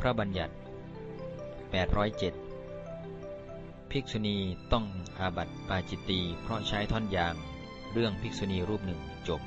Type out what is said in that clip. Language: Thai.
พระบัญญัติ 807 ภิกษุณีต้องอาบัติปาจิตตีเพราะใช้ท่อนยาง เรื่องภิกษุณีรูปหนึ่งจบ